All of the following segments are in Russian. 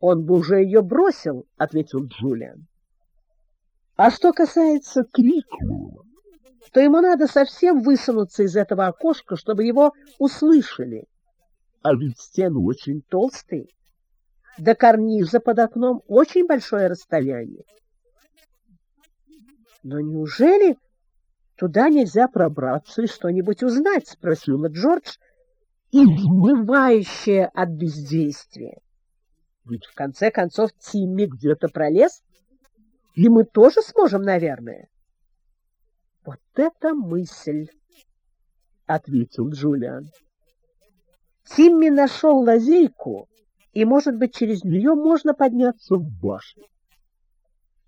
Он бы уже ее бросил, — ответил Джулиан. А что касается Крику, то ему надо совсем высунуться из этого окошка, чтобы его услышали. А ведь стены очень толстые. До карниза под окном очень большое расстояние. Но неужели туда нельзя пробраться и что-нибудь узнать? — спросила Джордж, изнывающая от бездействия. Ведь в конце концов Тимми где-то пролез, и мы тоже сможем, наверное. Вот это мысль, ответил Джулиан. Тимми нашел лазейку, и, может быть, через нее можно подняться в башню.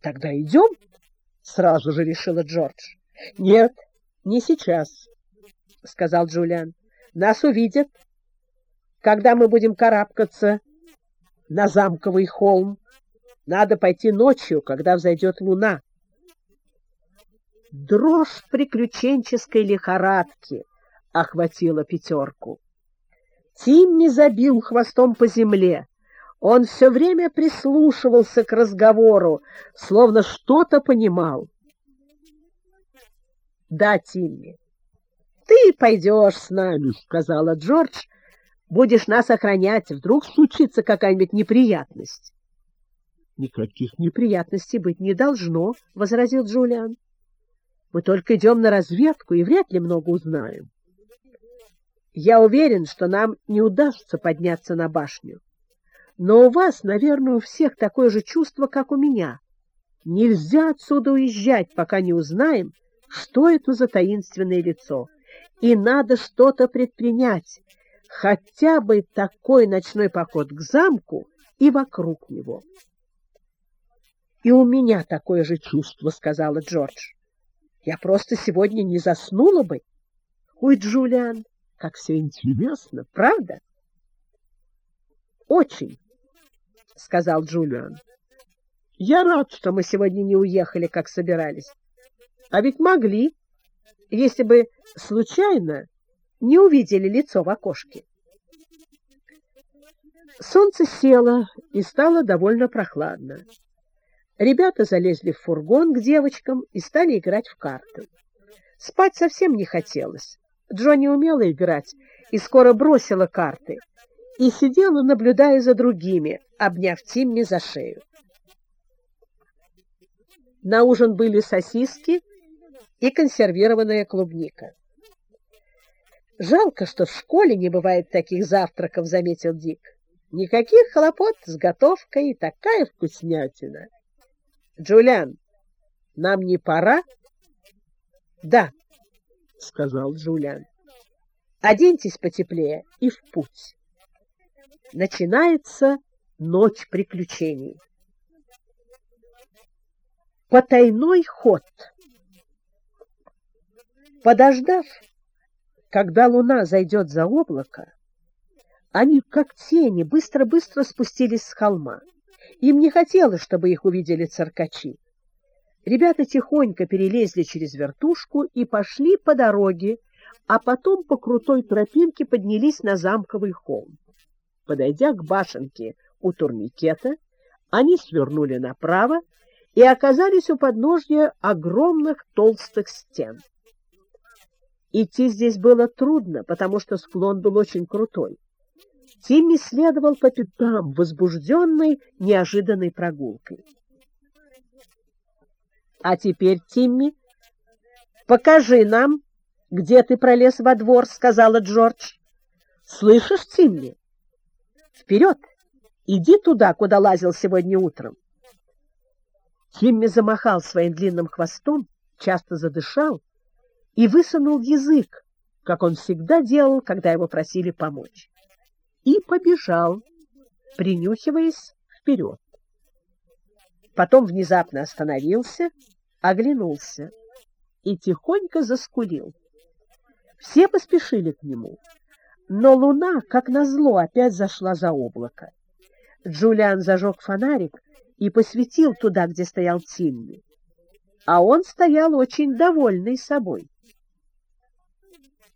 Тогда идем, сразу же решила Джордж. Нет, не сейчас, сказал Джулиан. Нас увидят, когда мы будем карабкаться на замковый холм. Надо пойти ночью, когда взойдет луна. Дрожь приключенческой лихорадки охватила пятерку. Тимми забил хвостом по земле. Он все время прислушивался к разговору, словно что-то понимал. — Да, Тимми, ты пойдешь с нами, — сказала Джордж, Будешь нас охранять, вдруг случится какая-нибудь неприятность. — Никаких неприятностей быть не должно, — возразил Джулиан. — Мы только идем на разведку и вряд ли много узнаем. Я уверен, что нам не удастся подняться на башню. Но у вас, наверное, у всех такое же чувство, как у меня. Нельзя отсюда уезжать, пока не узнаем, что это за таинственное лицо. И надо что-то предпринять, хотя бы такой ночной поход к замку и вокруг него. — И у меня такое же чувство, — сказала Джордж. — Я просто сегодня не заснула бы. Ой, Джулиан, как все интересно, правда? — Очень, — сказал Джулиан. — Я рад, что мы сегодня не уехали, как собирались. А ведь могли, если бы случайно не увидели лицо в окошке. Солнце село и стало довольно прохладно. Ребята залезли в фургон к девочкам и стали играть в карты. Спать совсем не хотелось. Джонни умела играть и скоро бросила карты и сидела, наблюдая за другими, обняв Тимми за шею. На ужин были сосиски и консервированная клубника. «Жалко, что в школе не бывает таких завтраков», — заметил Дик. «Никаких хлопот с готовкой такая вкуснятина». «Джулиан, нам не пора?» «Да», — сказал Джулиан. «Оденьтесь потеплее и в путь». Начинается ночь приключений. Потайной ход. Подождав, когда луна зайдет за облако, они, как тени, быстро-быстро спустились с холма. Им не хотелось, чтобы их увидели циркачи. Ребята тихонько перелезли через вертушку и пошли по дороге, а потом по крутой тропинке поднялись на замковый холм. Подойдя к башенке у турникета, они свернули направо и оказались у подножья огромных толстых стен. Идти здесь было трудно, потому что склон был очень крутой. Тимми следовал по пятам, возбужденной неожиданной прогулкой. — А теперь, Тимми, покажи нам, где ты пролез во двор, — сказала Джордж. — Слышишь, Тимми? Вперед! Иди туда, куда лазил сегодня утром. Тимми замахал своим длинным хвостом, часто задышал, и высунул язык, как он всегда делал, когда его просили помочь, и побежал, принюхиваясь вперед. Потом внезапно остановился, оглянулся и тихонько заскулил. Все поспешили к нему, но луна, как назло, опять зашла за облако. Джулиан зажег фонарик и посветил туда, где стоял Тимми. А он стоял очень довольный собой. —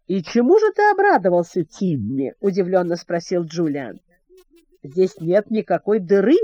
И чему же ты обрадовался, Тимми? — удивленно спросил Джулиан. — Здесь нет никакой дыры,